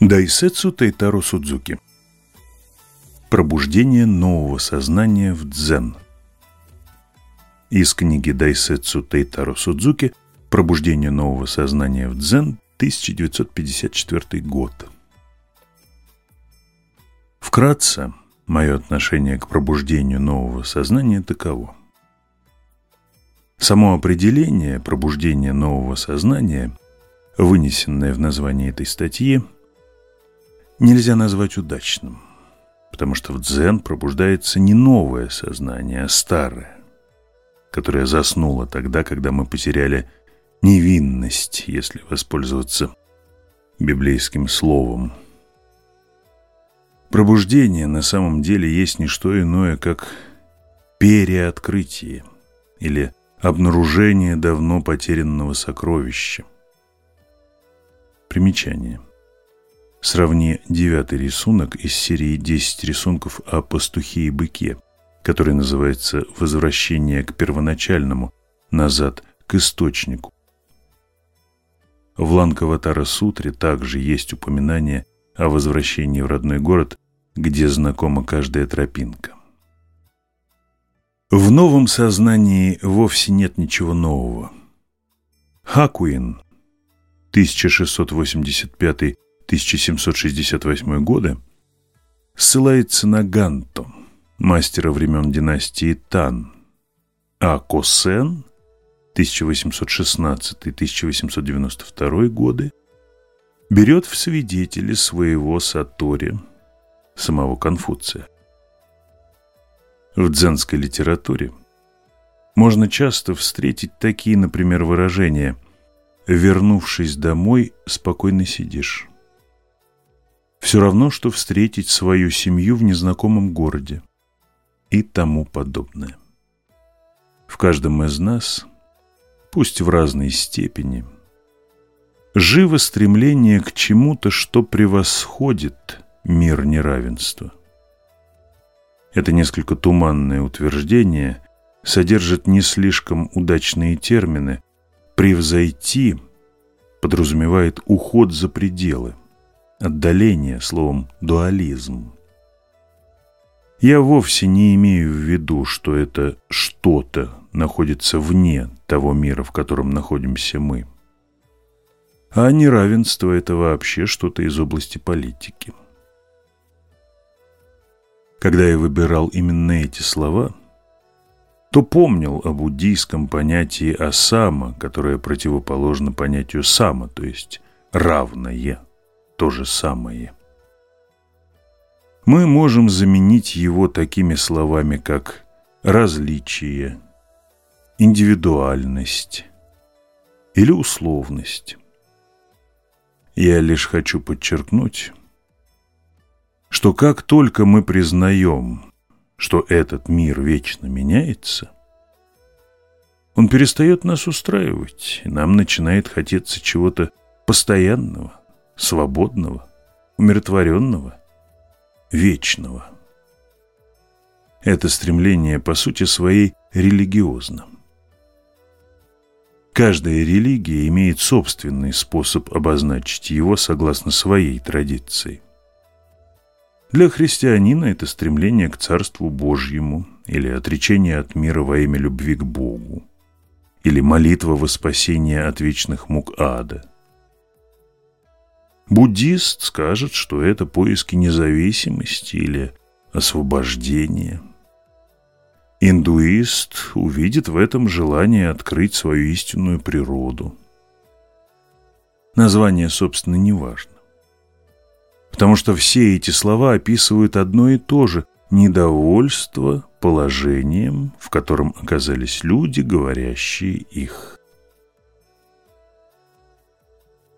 Дайсетсу Тайтаро Судзуки. Пробуждение нового сознания в дзен. Из книги Дайсетсу Тайтаро Судзуки Пробуждение нового сознания в дзен. 1954 год Вкратце, мое отношение к пробуждению нового сознания таково. Само определение пробуждения нового сознания, вынесенное в название этой статьи – нельзя назвать удачным, потому что в дзен пробуждается не новое сознание, а старое, которое заснуло тогда, когда мы потеряли невинность, если воспользоваться библейским словом. Пробуждение на самом деле есть не что иное, как переоткрытие или обнаружение давно потерянного сокровища. Примечание. Сравни девятый рисунок из серии «10 рисунков о пастухе и быке», который называется «Возвращение к первоначальному, назад к источнику». В Ланкаватара Сутре также есть упоминание о возвращении в родной город, где знакома каждая тропинка. В новом сознании вовсе нет ничего нового. Хакуин, 1685 1768 годы, ссылается на Ганто, мастера времен династии Тан, а Косен 1816-1892 годы берет в свидетели своего Сатори, самого Конфуция. В дзенской литературе можно часто встретить такие, например, выражения «вернувшись домой, спокойно сидишь» все равно, что встретить свою семью в незнакомом городе и тому подобное. В каждом из нас, пусть в разной степени, живо стремление к чему-то, что превосходит мир неравенства. Это несколько туманное утверждение содержит не слишком удачные термины. «Превзойти» подразумевает уход за пределы – отдаление, словом дуализм. Я вовсе не имею в виду, что это что-то находится вне того мира, в котором находимся мы. А неравенство – это вообще что-то из области политики. Когда я выбирал именно эти слова, то помнил о буддийском понятии асама, которое противоположно понятию сама, то есть равное то же самое. Мы можем заменить его такими словами, как различие, индивидуальность или условность. Я лишь хочу подчеркнуть, что как только мы признаем, что этот мир вечно меняется, он перестает нас устраивать, и нам начинает хотеться чего-то постоянного, свободного, умиротворенного, вечного. Это стремление по сути своей религиозно. Каждая религия имеет собственный способ обозначить его согласно своей традиции. Для христианина это стремление к Царству Божьему или отречение от мира во имя любви к Богу или молитва во спасение от вечных мук ада – Буддист скажет, что это поиски независимости или освобождения. Индуист увидит в этом желание открыть свою истинную природу. Название, собственно, не важно. Потому что все эти слова описывают одно и то же – недовольство положением, в котором оказались люди, говорящие их.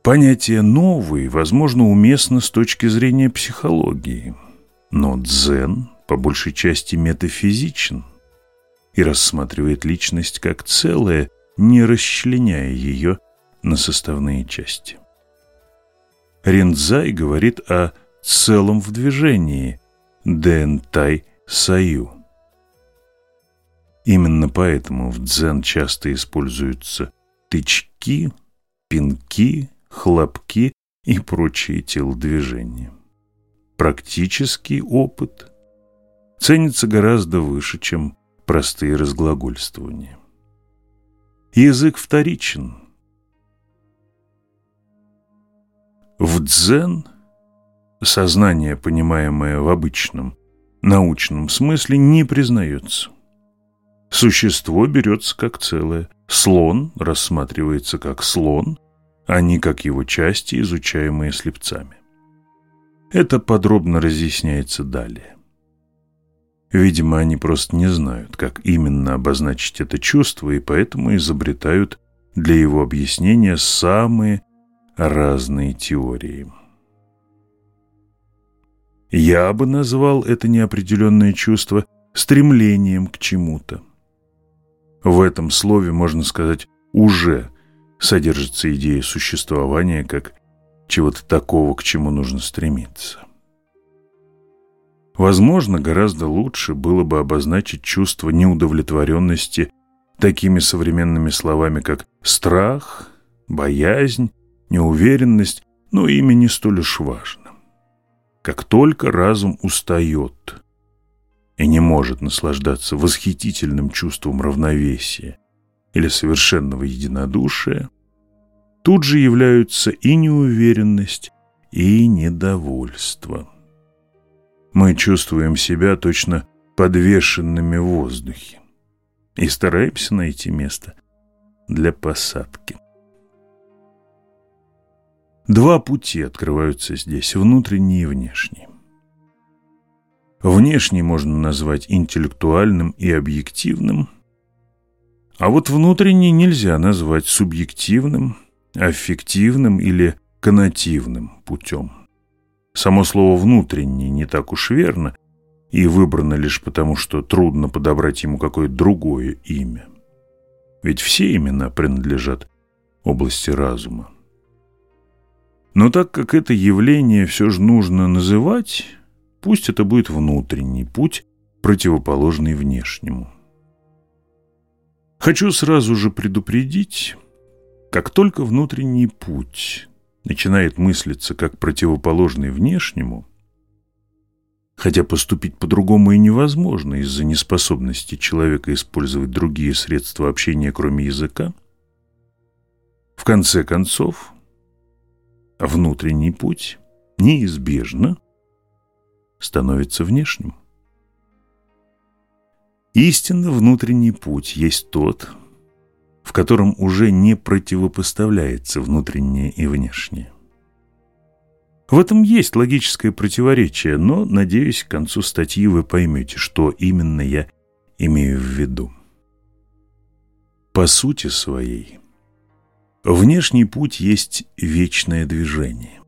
Понятие «новый» возможно уместно с точки зрения психологии, но дзен по большей части метафизичен и рассматривает личность как целое, не расчленяя ее на составные части. Ринзай говорит о целом в движении Дэнтай Саю. Именно поэтому в дзен часто используются тычки, пинки, хлопки и прочие телодвижения. Практический опыт ценится гораздо выше, чем простые разглагольствования. Язык вторичен. В дзен сознание, понимаемое в обычном научном смысле, не признается. Существо берется как целое. Слон рассматривается как слон, не как его части, изучаемые слепцами. Это подробно разъясняется далее. Видимо, они просто не знают, как именно обозначить это чувство, и поэтому изобретают для его объяснения самые разные теории. Я бы назвал это неопределенное чувство стремлением к чему-то. В этом слове, можно сказать, уже содержится идея существования как чего-то такого, к чему нужно стремиться. Возможно, гораздо лучше было бы обозначить чувство неудовлетворенности такими современными словами, как страх, боязнь, неуверенность, но ими не столь уж важно. Как только разум устает и не может наслаждаться восхитительным чувством равновесия или совершенного единодушия, тут же являются и неуверенность, и недовольство. Мы чувствуем себя точно подвешенными в воздухе и стараемся найти место для посадки. Два пути открываются здесь, внутренний и внешний. Внешний можно назвать интеллектуальным и объективным, а вот внутренний нельзя назвать субъективным, аффективным или коннотивным путем. Само слово «внутренний» не так уж верно и выбрано лишь потому, что трудно подобрать ему какое-то другое имя. Ведь все имена принадлежат области разума. Но так как это явление все же нужно называть, пусть это будет внутренний путь, противоположный внешнему. Хочу сразу же предупредить, как только внутренний путь начинает мыслиться как противоположный внешнему, хотя поступить по-другому и невозможно из-за неспособности человека использовать другие средства общения, кроме языка, в конце концов внутренний путь неизбежно становится внешним. Истинно внутренний путь есть тот, в котором уже не противопоставляется внутреннее и внешнее. В этом есть логическое противоречие, но, надеюсь, к концу статьи вы поймете, что именно я имею в виду. По сути своей, Внешний путь есть вечное движение.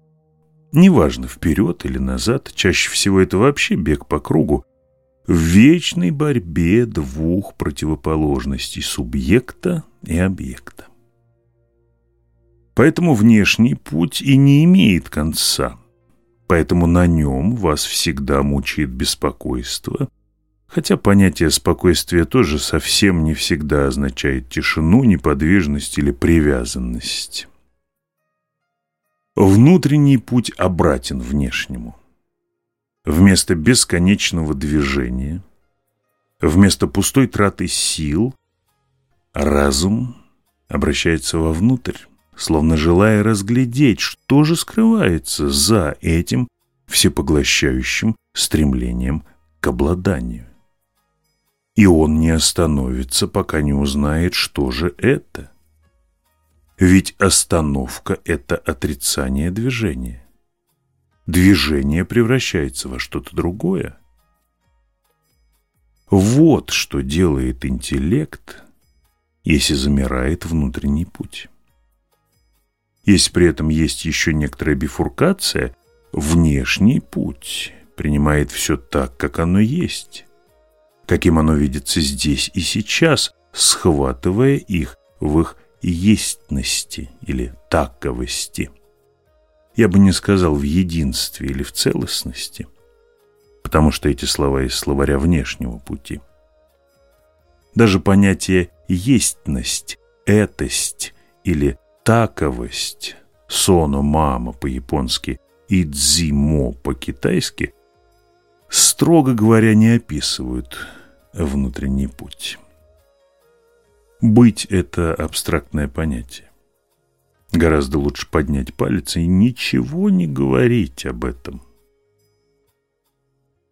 Неважно, вперед или назад, чаще всего это вообще бег по кругу, в вечной борьбе двух противоположностей субъекта и объекта. Поэтому внешний путь и не имеет конца, поэтому на нем вас всегда мучает беспокойство – Хотя понятие спокойствия тоже совсем не всегда означает тишину, неподвижность или привязанность. Внутренний путь обратен внешнему. Вместо бесконечного движения, вместо пустой траты сил, разум обращается вовнутрь, словно желая разглядеть, что же скрывается за этим всепоглощающим стремлением к обладанию и он не остановится, пока не узнает, что же это. Ведь остановка – это отрицание движения. Движение превращается во что-то другое. Вот что делает интеллект, если замирает внутренний путь. Если при этом есть еще некоторая бифуркация, внешний путь принимает все так, как оно есть каким оно видится здесь и сейчас, схватывая их в их естьности или таковости. Я бы не сказал в единстве или в целостности, потому что эти слова из словаря внешнего пути. Даже понятие «естьность», «этость» или «таковость» соно мама по-японски и дзимо по-китайски, строго говоря, не описывают внутренний путь. Быть – это абстрактное понятие. Гораздо лучше поднять палец и ничего не говорить об этом.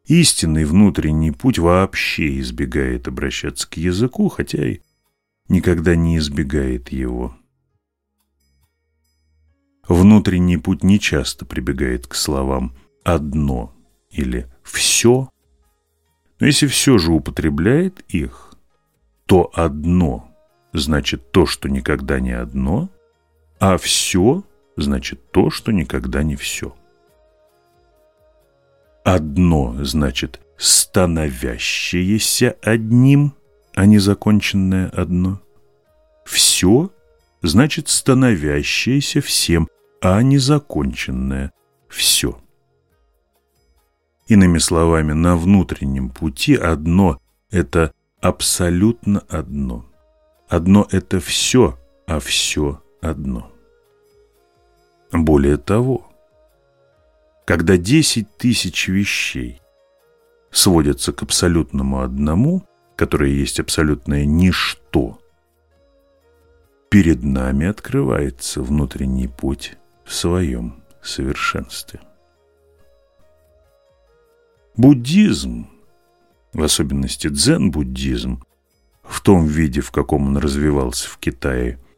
Истинный внутренний путь вообще избегает обращаться к языку, хотя и никогда не избегает его. Внутренний путь нечасто прибегает к словам «одно» или «все», но если все же употребляет их, то «одно» значит то, что никогда не одно – а все значит то, что никогда не все. Одно значит становящееся одним, а не законченное одно. Все значит становящееся всем, а не законченное все. Иными словами, на внутреннем пути одно – это абсолютно одно. Одно – это все, а все одно. Более того, когда десять тысяч вещей сводятся к абсолютному одному, которое есть абсолютное ничто, перед нами открывается внутренний путь в своем совершенстве. Буддизм, в особенности дзен-буддизм, в том виде, в каком он развивался в Китае –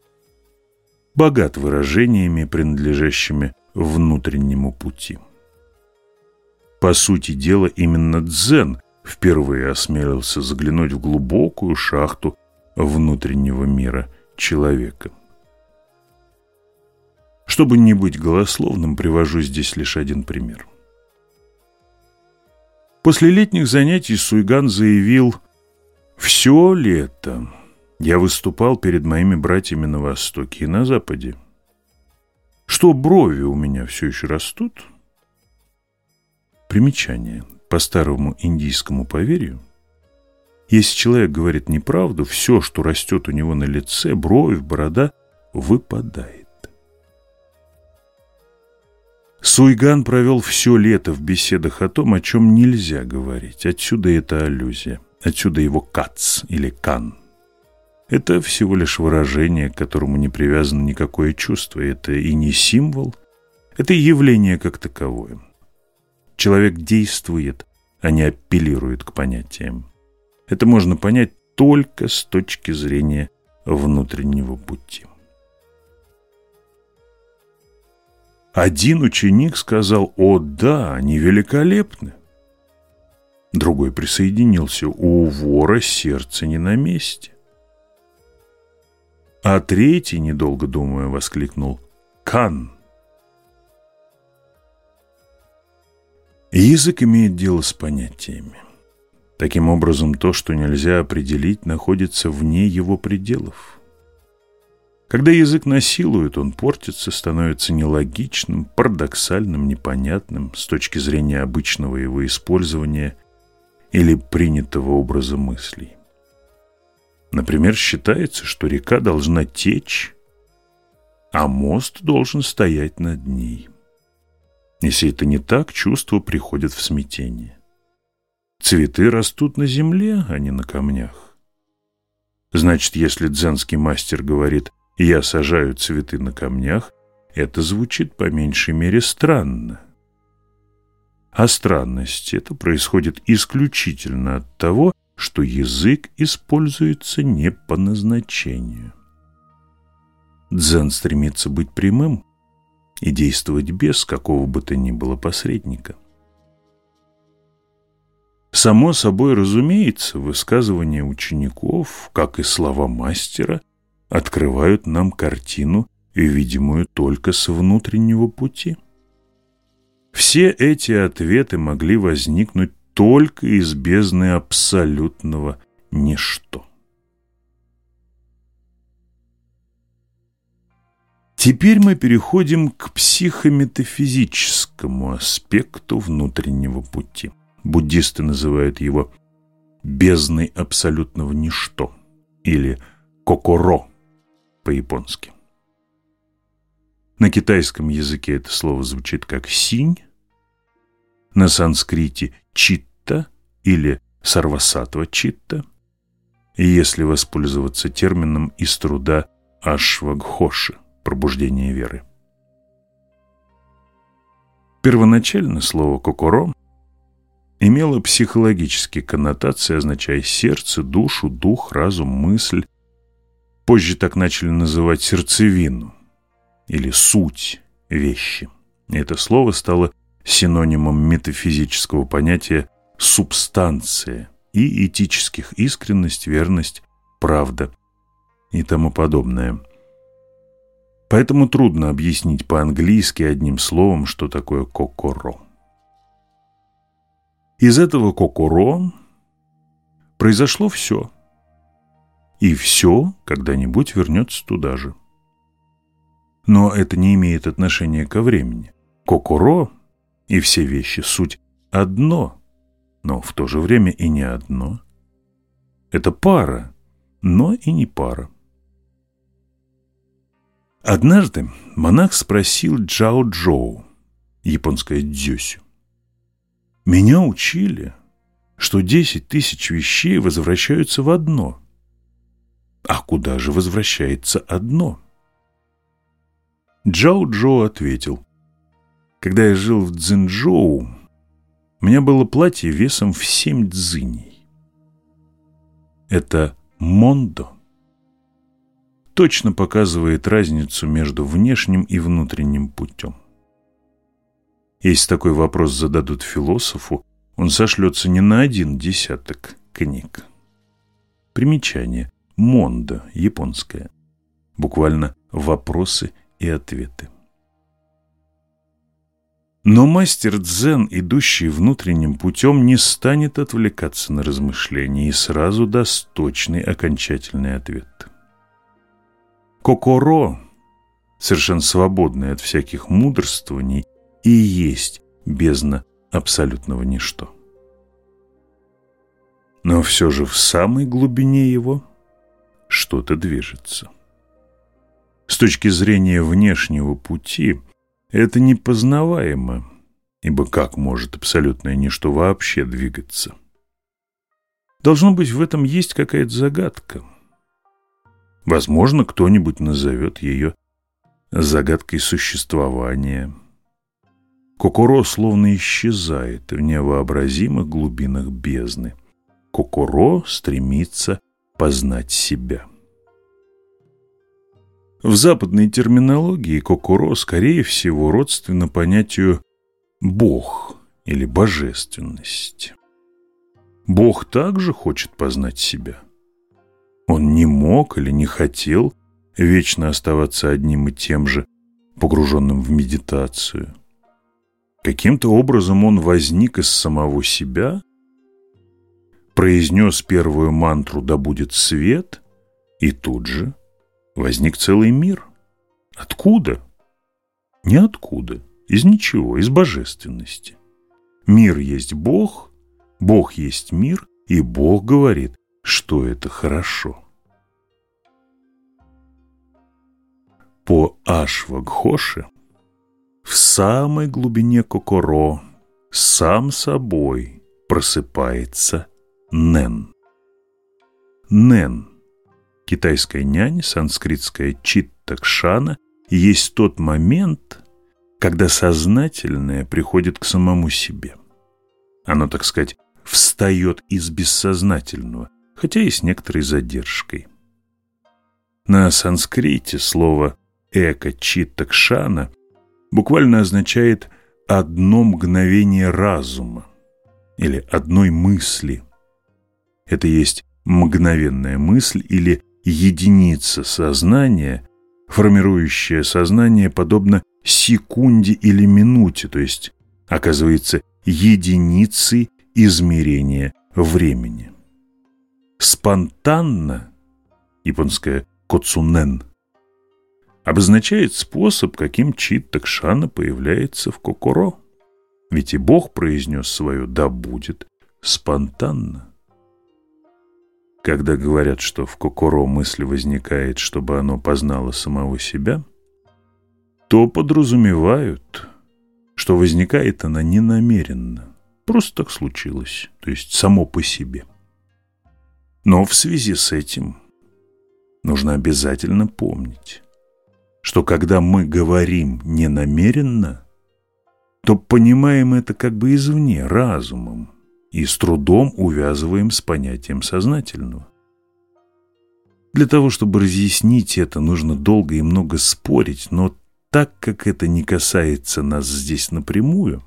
богат выражениями, принадлежащими внутреннему пути. По сути дела, именно дзен впервые осмелился заглянуть в глубокую шахту внутреннего мира человека. Чтобы не быть голословным, привожу здесь лишь один пример. После летних занятий Суйган заявил «Все лето я выступал перед моими братьями на Востоке и на Западе. Что брови у меня все еще растут? Примечание. По старому индийскому поверью, если человек говорит неправду, все, что растет у него на лице, бровь, борода, выпадает. Суйган провел все лето в беседах о том, о чем нельзя говорить. Отсюда эта аллюзия. Отсюда его кац или кан – это всего лишь выражение, к которому не привязано никакое чувство. Это и не символ, это явление как таковое. Человек действует, а не апеллирует к понятиям. Это можно понять только с точки зрения внутреннего пути. Один ученик сказал, «О да, они великолепны». Другой присоединился, «У вора сердце не на месте». А третий, недолго думая, воскликнул «Кан!». Язык имеет дело с понятиями. Таким образом, то, что нельзя определить, находится вне его пределов. Когда язык насилует, он портится, становится нелогичным, парадоксальным, непонятным с точки зрения обычного его использования или принятого образа мыслей. Например, считается, что река должна течь, а мост должен стоять над ней. Если это не так, чувства приходят в смятение. Цветы растут на земле, а не на камнях. Значит, если дзенский мастер говорит «я сажаю цветы на камнях», это звучит по меньшей мере странно. А странность это происходит исключительно от того, что язык используется не по назначению. Дзен стремится быть прямым и действовать без какого бы то ни было посредника. Само собой разумеется, высказывания учеников, как и слова мастера, открывают нам картину, видимую только с внутреннего пути. Все эти ответы могли возникнуть только из бездны абсолютного ничто. Теперь мы переходим к психометафизическому аспекту внутреннего пути. Буддисты называют его бездной абсолютного ничто или кокоро по-японски. На китайском языке это слово звучит как «синь», на санскрите «читта» или «сарвасатва читта», если воспользоваться термином из труда Ашвагхоши «пробуждение веры». Первоначально слово «кокоро» имело психологические коннотации, означая сердце, душу, дух, разум, мысль. Позже так начали называть сердцевину или суть вещи. Это слово стало синонимом метафизического понятия «субстанция» и этических искренность, верность, правда и тому подобное. Поэтому трудно объяснить по-английски одним словом, что такое «кокоро». Из этого кокуро произошло все. И все когда-нибудь вернется туда же. Но это не имеет отношения ко времени. Кокуро и все вещи суть одно, но в то же время и не одно. Это пара, но и не пара. Однажды монах спросил Джао Джоу, японское дзюсю, меня учили, что десять тысяч вещей возвращаются в одно. А куда же возвращается одно? Джао Джо ответил. Когда я жил в Цзинчжоу, у меня было платье весом в семь дзыней. Это мондо точно показывает разницу между внешним и внутренним путем. Если такой вопрос зададут философу, он сошлется не на один десяток книг. Примечание. Мондо, японское. Буквально вопросы и ответы. Но мастер дзен, идущий внутренним путем, не станет отвлекаться на размышления и сразу даст точный окончательный ответ. Кокоро, совершенно свободный от всяких мудрствований, и есть бездна абсолютного ничто. Но все же в самой глубине его что-то движется. С точки зрения внешнего пути это непознаваемо, ибо как может абсолютное ничто вообще двигаться? Должно быть, в этом есть какая-то загадка. Возможно, кто-нибудь назовет ее загадкой существования – Кокоро словно исчезает в невообразимых глубинах бездны. Кокоро стремится познать себя. В западной терминологии Кокоро, скорее всего, родственно понятию «бог» или «божественность». Бог также хочет познать себя. Он не мог или не хотел вечно оставаться одним и тем же, погруженным в медитацию – Каким-то образом он возник из самого себя, произнес первую мантру «Да будет свет», и тут же возник целый мир. Откуда? Ниоткуда, из ничего, из божественности. Мир есть Бог, Бог есть мир, и Бог говорит, что это хорошо. По Ашвагхоше в самой глубине Кокоро сам собой просыпается Нен. Нен – китайская нянь, санскритская читтакшана – есть тот момент, когда сознательное приходит к самому себе. Оно, так сказать, встает из бессознательного, хотя и с некоторой задержкой. На санскрите слово «эко читтакшана» буквально означает «одно мгновение разума» или «одной мысли». Это есть мгновенная мысль или единица сознания, формирующая сознание подобно секунде или минуте, то есть оказывается единицей измерения времени. Спонтанно, японское «коцунен», обозначает способ, каким Читтакшана появляется в Кокоро. Ведь и Бог произнес свое «да будет» спонтанно. Когда говорят, что в Кокоро мысль возникает, чтобы оно познало самого себя, то подразумевают, что возникает она ненамеренно. Просто так случилось, то есть само по себе. Но в связи с этим нужно обязательно помнить, что когда мы говорим ненамеренно, то понимаем это как бы извне, разумом, и с трудом увязываем с понятием сознательного. Для того, чтобы разъяснить это, нужно долго и много спорить, но так как это не касается нас здесь напрямую,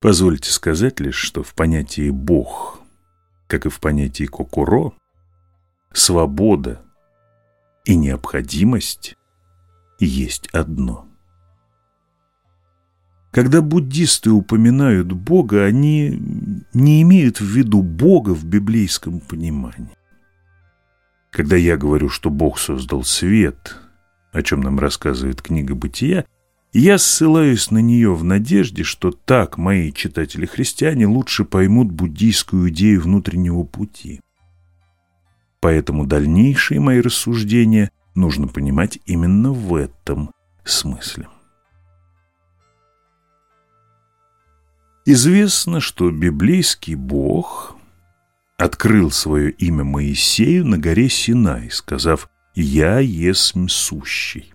позвольте сказать лишь, что в понятии «Бог», как и в понятии «Кокуро», свобода и необходимость есть одно – когда буддисты упоминают Бога, они не имеют в виду Бога в библейском понимании. Когда я говорю, что Бог создал свет, о чем нам рассказывает книга «Бытия», я ссылаюсь на нее в надежде, что так мои читатели-христиане лучше поймут буддийскую идею внутреннего пути. Поэтому дальнейшие мои рассуждения нужно понимать именно в этом смысле. Известно, что библейский Бог открыл свое имя Моисею на горе Синай, сказав «Я есмь сущий».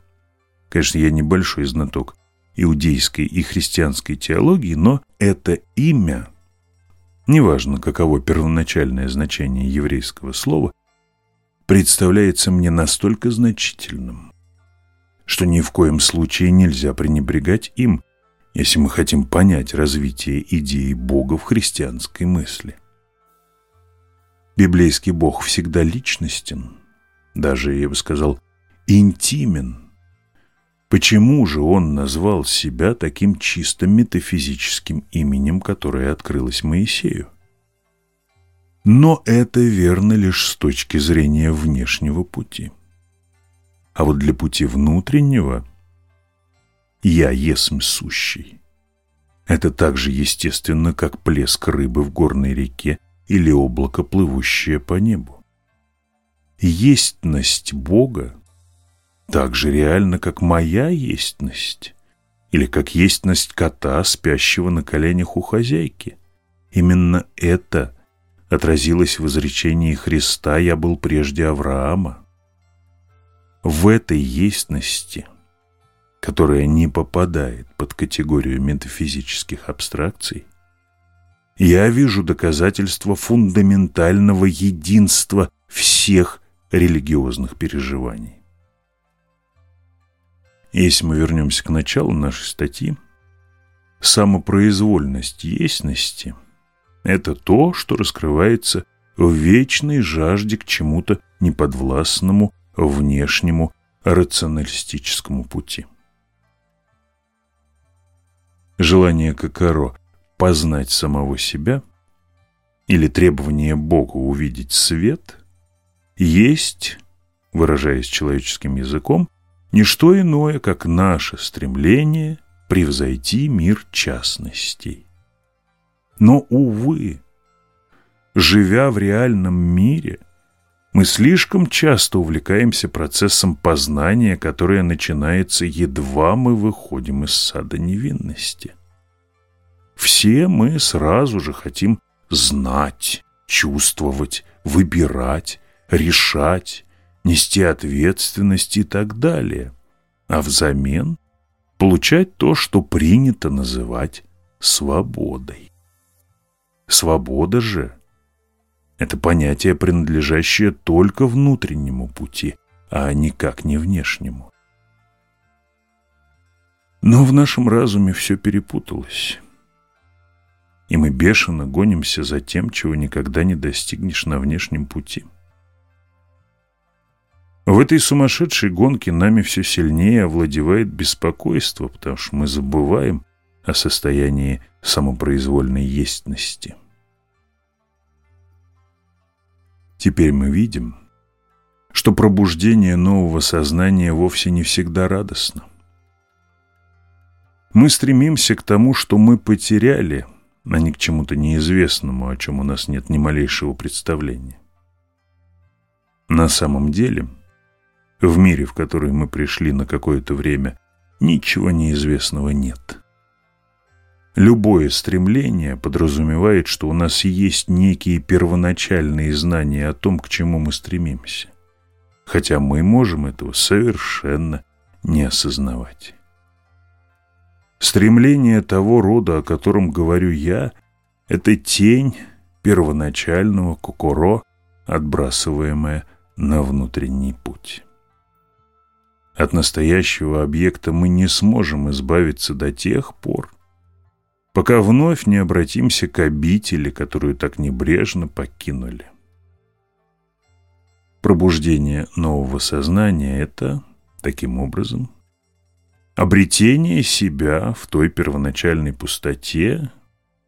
Конечно, я небольшой знаток иудейской и христианской теологии, но это имя, неважно, каково первоначальное значение еврейского слова, представляется мне настолько значительным, что ни в коем случае нельзя пренебрегать им – если мы хотим понять развитие идеи Бога в христианской мысли. Библейский Бог всегда личностен, даже, я бы сказал, интимен. Почему же он назвал себя таким чисто метафизическим именем, которое открылось Моисею? Но это верно лишь с точки зрения внешнего пути. А вот для пути внутреннего – «Я есмь сущий». Это так же естественно, как плеск рыбы в горной реке или облако, плывущее по небу. Естьность Бога так же реальна, как моя естьность, или как естьность кота, спящего на коленях у хозяйки. Именно это отразилось в изречении Христа «Я был прежде Авраама». В этой естьности – которая не попадает под категорию метафизических абстракций, я вижу доказательства фундаментального единства всех религиозных переживаний. Если мы вернемся к началу нашей статьи, самопроизвольность естьности – это то, что раскрывается в вечной жажде к чему-то неподвластному внешнему рационалистическому пути. Желание Кокоро познать самого себя или требование Бога увидеть свет есть, выражаясь человеческим языком, не что иное, как наше стремление превзойти мир частностей. Но, увы, живя в реальном мире, мы слишком часто увлекаемся процессом познания, которое начинается едва мы выходим из сада невинности. Все мы сразу же хотим знать, чувствовать, выбирать, решать, нести ответственность и так далее, а взамен получать то, что принято называть свободой. Свобода же – это понятие, принадлежащее только внутреннему пути, а никак не внешнему. Но в нашем разуме все перепуталось и мы бешено гонимся за тем, чего никогда не достигнешь на внешнем пути. В этой сумасшедшей гонке нами все сильнее овладевает беспокойство, потому что мы забываем о состоянии самопроизвольной естности. Теперь мы видим, что пробуждение нового сознания вовсе не всегда радостно. Мы стремимся к тому, что мы потеряли – а не к чему-то неизвестному, о чем у нас нет ни малейшего представления. На самом деле, В мире, в который мы пришли на какое-то время, ничего неизвестного нет. Любое стремление подразумевает, что у нас есть некие первоначальные знания о том, к чему мы стремимся, хотя мы можем этого совершенно не осознавать. Стремление того рода, о котором говорю я, это тень первоначального кукуро, отбрасываемая на внутренний путь. От настоящего объекта мы не сможем избавиться до тех пор, пока вновь не обратимся к обители, которую так небрежно покинули. Пробуждение нового сознания – это, таким образом, обретение себя в той первоначальной пустоте,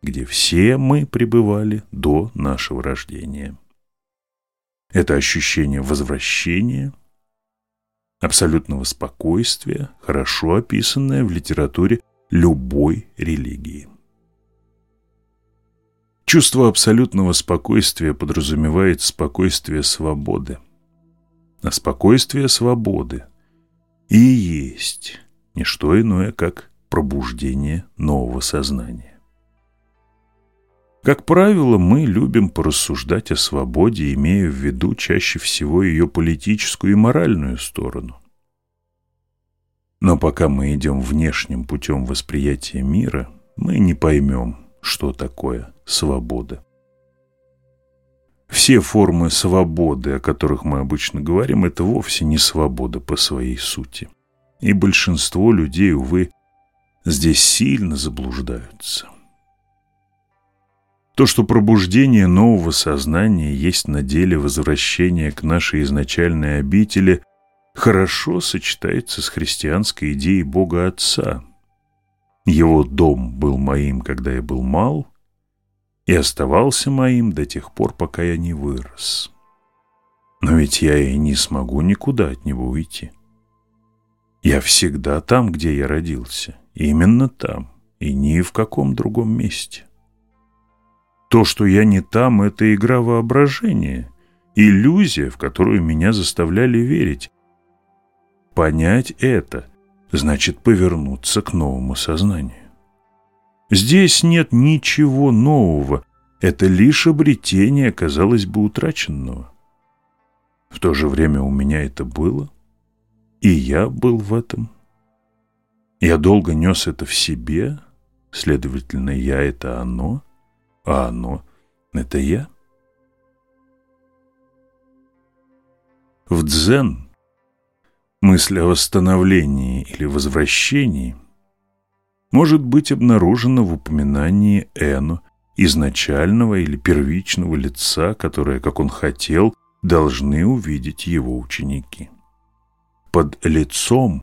где все мы пребывали до нашего рождения. Это ощущение возвращения, абсолютного спокойствия, хорошо описанное в литературе любой религии. Чувство абсолютного спокойствия подразумевает спокойствие свободы. А спокойствие свободы и есть не что иное, как пробуждение нового сознания. Как правило, мы любим порассуждать о свободе, имея в виду чаще всего ее политическую и моральную сторону. Но пока мы идем внешним путем восприятия мира, мы не поймем, что такое свобода. Все формы свободы, о которых мы обычно говорим, это вовсе не свобода по своей сути. И большинство людей, увы, здесь сильно заблуждаются. То, что пробуждение нового сознания есть на деле возвращение к нашей изначальной обители, хорошо сочетается с христианской идеей Бога Отца. Его дом был моим, когда я был мал, и оставался моим до тех пор, пока я не вырос. Но ведь я и не смогу никуда от него уйти. Я всегда там, где я родился, именно там, и ни в каком другом месте. То, что я не там, это игра воображения, иллюзия, в которую меня заставляли верить. Понять это значит повернуться к новому сознанию. Здесь нет ничего нового, это лишь обретение, казалось бы, утраченного. В то же время у меня это было, и я был в этом. Я долго нес это в себе, следовательно, я — это оно, а оно — это я. В дзен мысль о восстановлении или возвращении — может быть обнаружено в упоминании Эну, изначального или первичного лица, которое, как он хотел, должны увидеть его ученики. Под лицом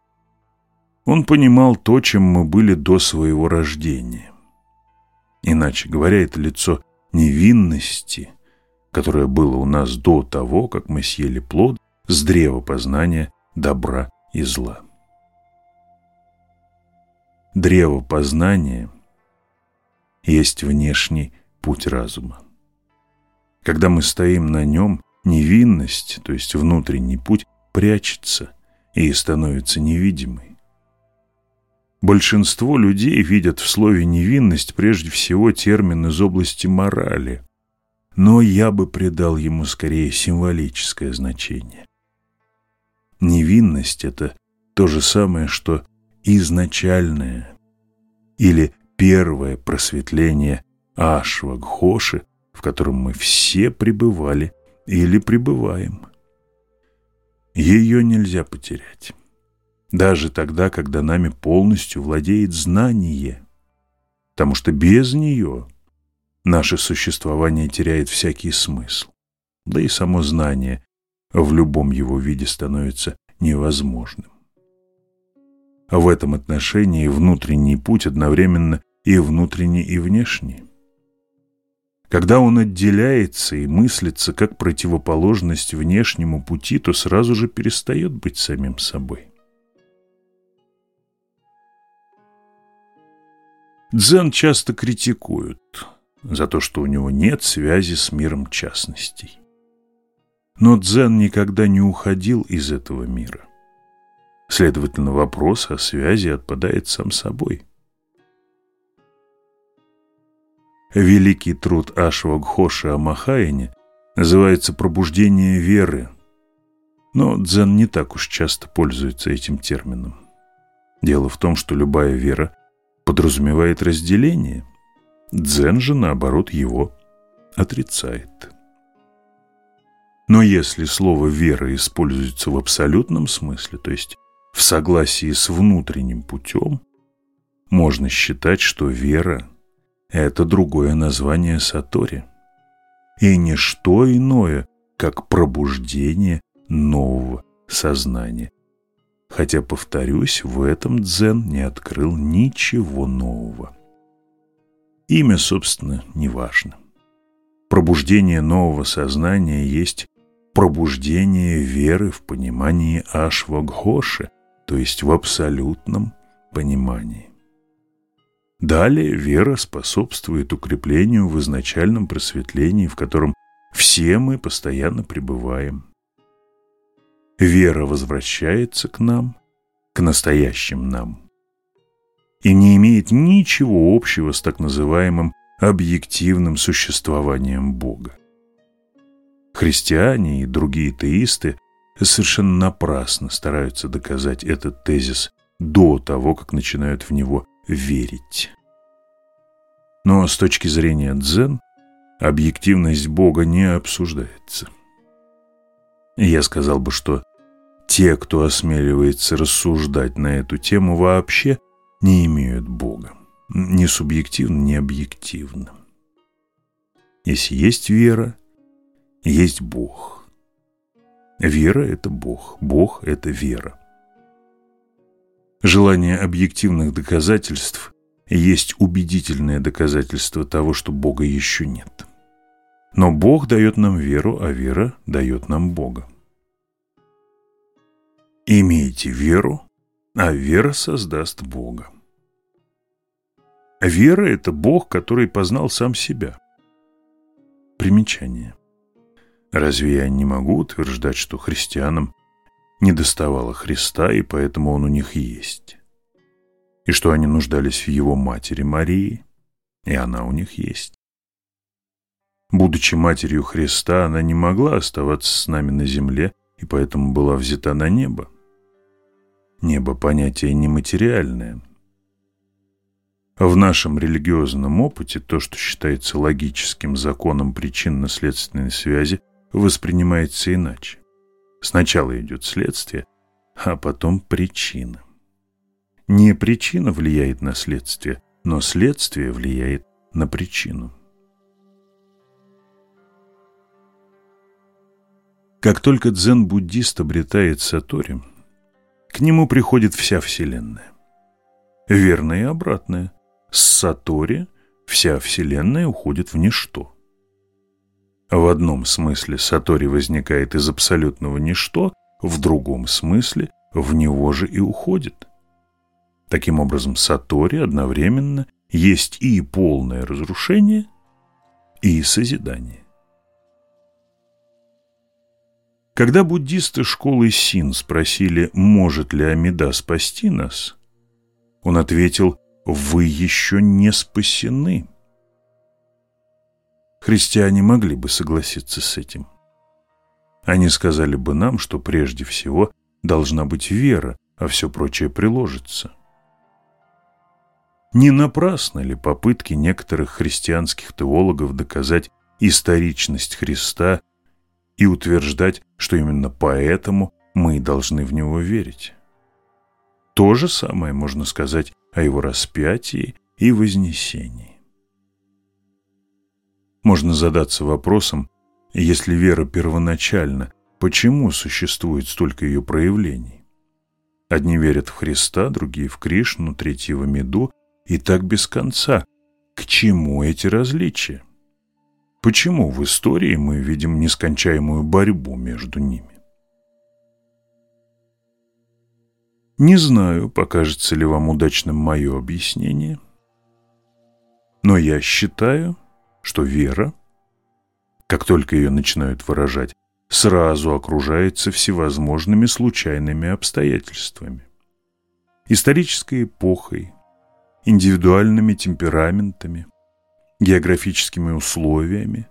он понимал то, чем мы были до своего рождения. Иначе говоря, это лицо невинности, которое было у нас до того, как мы съели плод с древа познания добра и зла. Древо познания есть внешний путь разума. Когда мы стоим на нем, невинность, то есть внутренний путь, прячется и становится невидимой. Большинство людей видят в слове «невинность» прежде всего термин из области морали, но я бы придал ему скорее символическое значение. Невинность – это то же самое, что изначальное или первое просветление Ашвагхоши, в котором мы все пребывали или пребываем. Ее нельзя потерять. Даже тогда, когда нами полностью владеет знание, потому что без нее наше существование теряет всякий смысл, да и само знание в любом его виде становится невозможным. В этом отношении внутренний путь одновременно и внутренний, и внешний. Когда он отделяется и мыслится как противоположность внешнему пути, то сразу же перестает быть самим собой. Дзен часто критикуют за то, что у него нет связи с миром частностей. Но дзен никогда не уходил из этого мира. Следовательно, вопрос о связи отпадает сам собой. Великий труд Ашвагхоши о Махаяне называется «Пробуждение веры», но дзен не так уж часто пользуется этим термином. Дело в том, что любая вера подразумевает разделение. Дзен же, наоборот, его отрицает. Но если слово «вера» используется в абсолютном смысле, то есть в согласии с внутренним путем, можно считать, что вера – это другое название Сатори и не что иное, как пробуждение нового сознания. Хотя, повторюсь, в этом дзен не открыл ничего нового. Имя, собственно, не важно. Пробуждение нового сознания есть пробуждение веры в понимании Ашвагхоши, то есть в абсолютном понимании. Далее вера способствует укреплению в изначальном просветлении, в котором все мы постоянно пребываем. Вера возвращается к нам, к настоящим нам, и не имеет ничего общего с так называемым объективным существованием Бога. Христиане и другие теисты совершенно напрасно стараются доказать этот тезис до того, как начинают в него верить. Но с точки зрения дзен, объективность Бога не обсуждается. Я сказал бы, что те, кто осмеливается рассуждать на эту тему, вообще не имеют Бога. Ни субъективно, ни объективно. Если есть вера, есть Бог. Вера – это Бог, Бог – это вера. Желание объективных доказательств есть убедительное доказательство того, что Бога еще нет. Но Бог дает нам веру, а вера дает нам Бога. Имейте веру, а вера создаст Бога. Вера – это Бог, который познал сам себя. Примечание. Разве я не могу утверждать, что христианам не доставало Христа, и поэтому Он у них есть? И что они нуждались в Его матери Марии, и она у них есть? Будучи матерью Христа, она не могла оставаться с нами на земле и поэтому была взята на небо. Небо – понятие нематериальное. В нашем религиозном опыте то, что считается логическим законом причинно-следственной связи, воспринимается иначе. Сначала идет следствие, а потом причина. Не причина влияет на следствие, но следствие влияет на причину. Как только дзен-буддист обретает сатори, к нему приходит вся Вселенная. Верно и обратное. С сатори вся Вселенная уходит в ничто. В одном смысле сатори возникает из абсолютного ничто, в другом смысле в него же и уходит. Таким образом, сатори одновременно есть и полное разрушение, и созидание. Когда буддисты школы Син спросили, может ли Амида спасти нас, он ответил, вы еще не спасены. Христиане могли бы согласиться с этим. Они сказали бы нам, что прежде всего должна быть вера, а все прочее приложится. Не напрасно ли попытки некоторых христианских теологов доказать историчность Христа и утверждать, что именно поэтому мы должны в него верить. То же самое можно сказать о его распятии и вознесении. Можно задаться вопросом, если вера первоначальна, почему существует столько ее проявлений? Одни верят в Христа, другие в Кришну, третьи в Амиду, и так без конца. К чему эти различия? Почему в истории мы видим нескончаемую борьбу между ними? Не знаю, покажется ли вам удачным мое объяснение, но я считаю, что вера, как только ее начинают выражать сразу окружается всевозможными случайными обстоятельствами. Исторической эпохой, индивидуальными темпераментами, географическими условиями,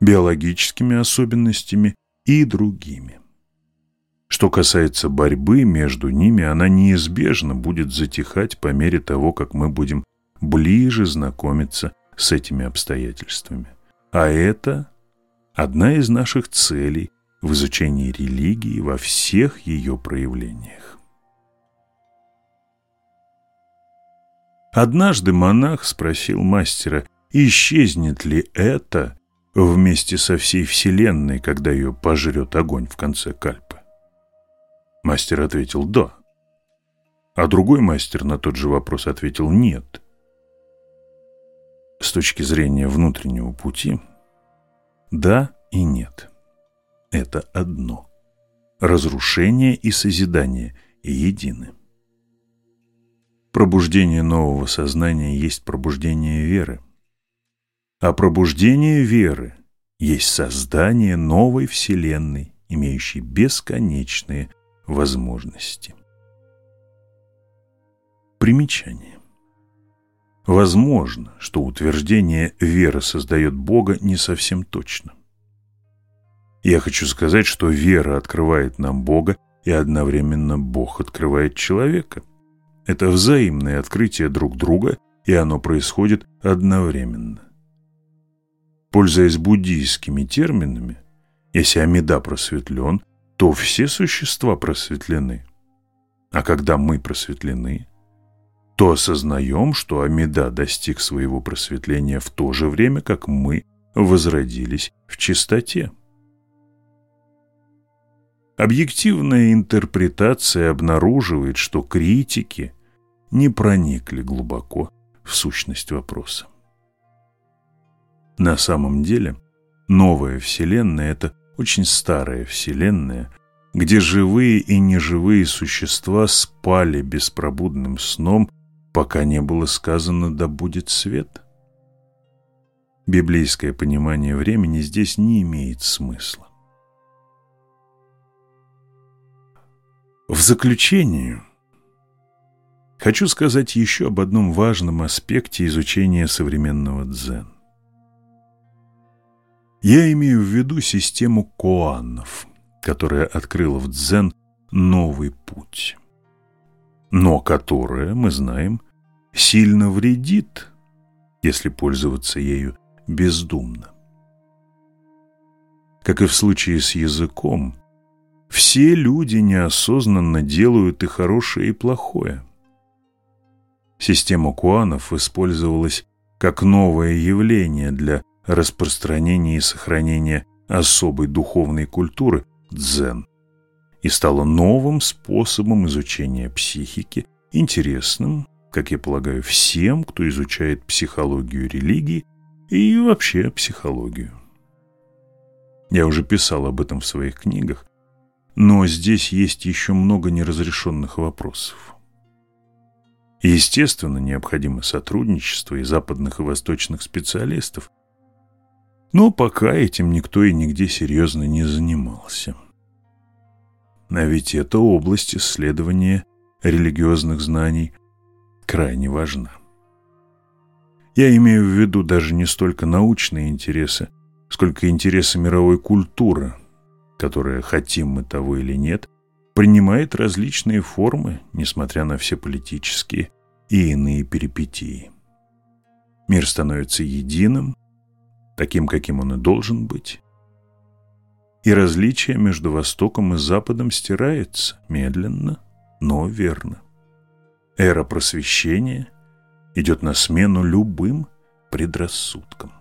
биологическими особенностями и другими. Что касается борьбы между ними, она неизбежно будет затихать по мере того, как мы будем ближе знакомиться с этими обстоятельствами. А это одна из наших целей в изучении религии во всех ее проявлениях. Однажды монах спросил мастера, исчезнет ли это вместе со всей Вселенной, когда ее пожрет огонь в конце кальпы. Мастер ответил «да». А другой мастер на тот же вопрос ответил «нет». С точки зрения внутреннего пути, да и нет. Это одно. Разрушение и созидание едины. Пробуждение нового сознания есть пробуждение веры. А пробуждение веры есть создание новой Вселенной, имеющей бесконечные возможности. Примечание. Возможно, что утверждение «вера создает Бога» не совсем точно. Я хочу сказать, что вера открывает нам Бога, и одновременно Бог открывает человека. Это взаимное открытие друг друга, и оно происходит одновременно. Пользуясь буддийскими терминами, если Амида просветлен, то все существа просветлены. А когда мы просветлены, то осознаем, что Амида достиг своего просветления в то же время, как мы возродились в чистоте. Объективная интерпретация обнаруживает, что критики не проникли глубоко в сущность вопроса. На самом деле, новая Вселенная – это очень старая вселенная, где живые и неживые существа спали беспробудным сном, пока не было сказано «да будет свет». Библейское понимание времени здесь не имеет смысла. В заключение хочу сказать еще об одном важном аспекте изучения современного дзен. Я имею в виду систему коанов, которая открыла в дзен новый путь, но которая, мы знаем, сильно вредит, если пользоваться ею бездумно. Как и в случае с языком, все люди неосознанно делают и хорошее, и плохое. Система куанов использовалась как новое явление для распространения и сохранения особой духовной культуры дзен и стало новым способом изучения психики, интересным, как я полагаю, всем, кто изучает психологию религии и вообще психологию. Я уже писал об этом в своих книгах, но здесь есть еще много неразрешенных вопросов. Естественно, необходимо сотрудничество и западных и восточных специалистов, но пока этим никто и нигде серьезно не занимался. А ведь эта область исследования религиозных знаний крайне важна. Я имею в виду даже не столько научные интересы, сколько интересы мировой культуры, которая, хотим мы того или нет, принимает различные формы, несмотря на все политические и иные перипетии. Мир становится единым, таким, каким он и должен быть. И различие между Востоком и Западом стирается медленно, но верно. Эра просвещения идет на смену любым предрассудкам.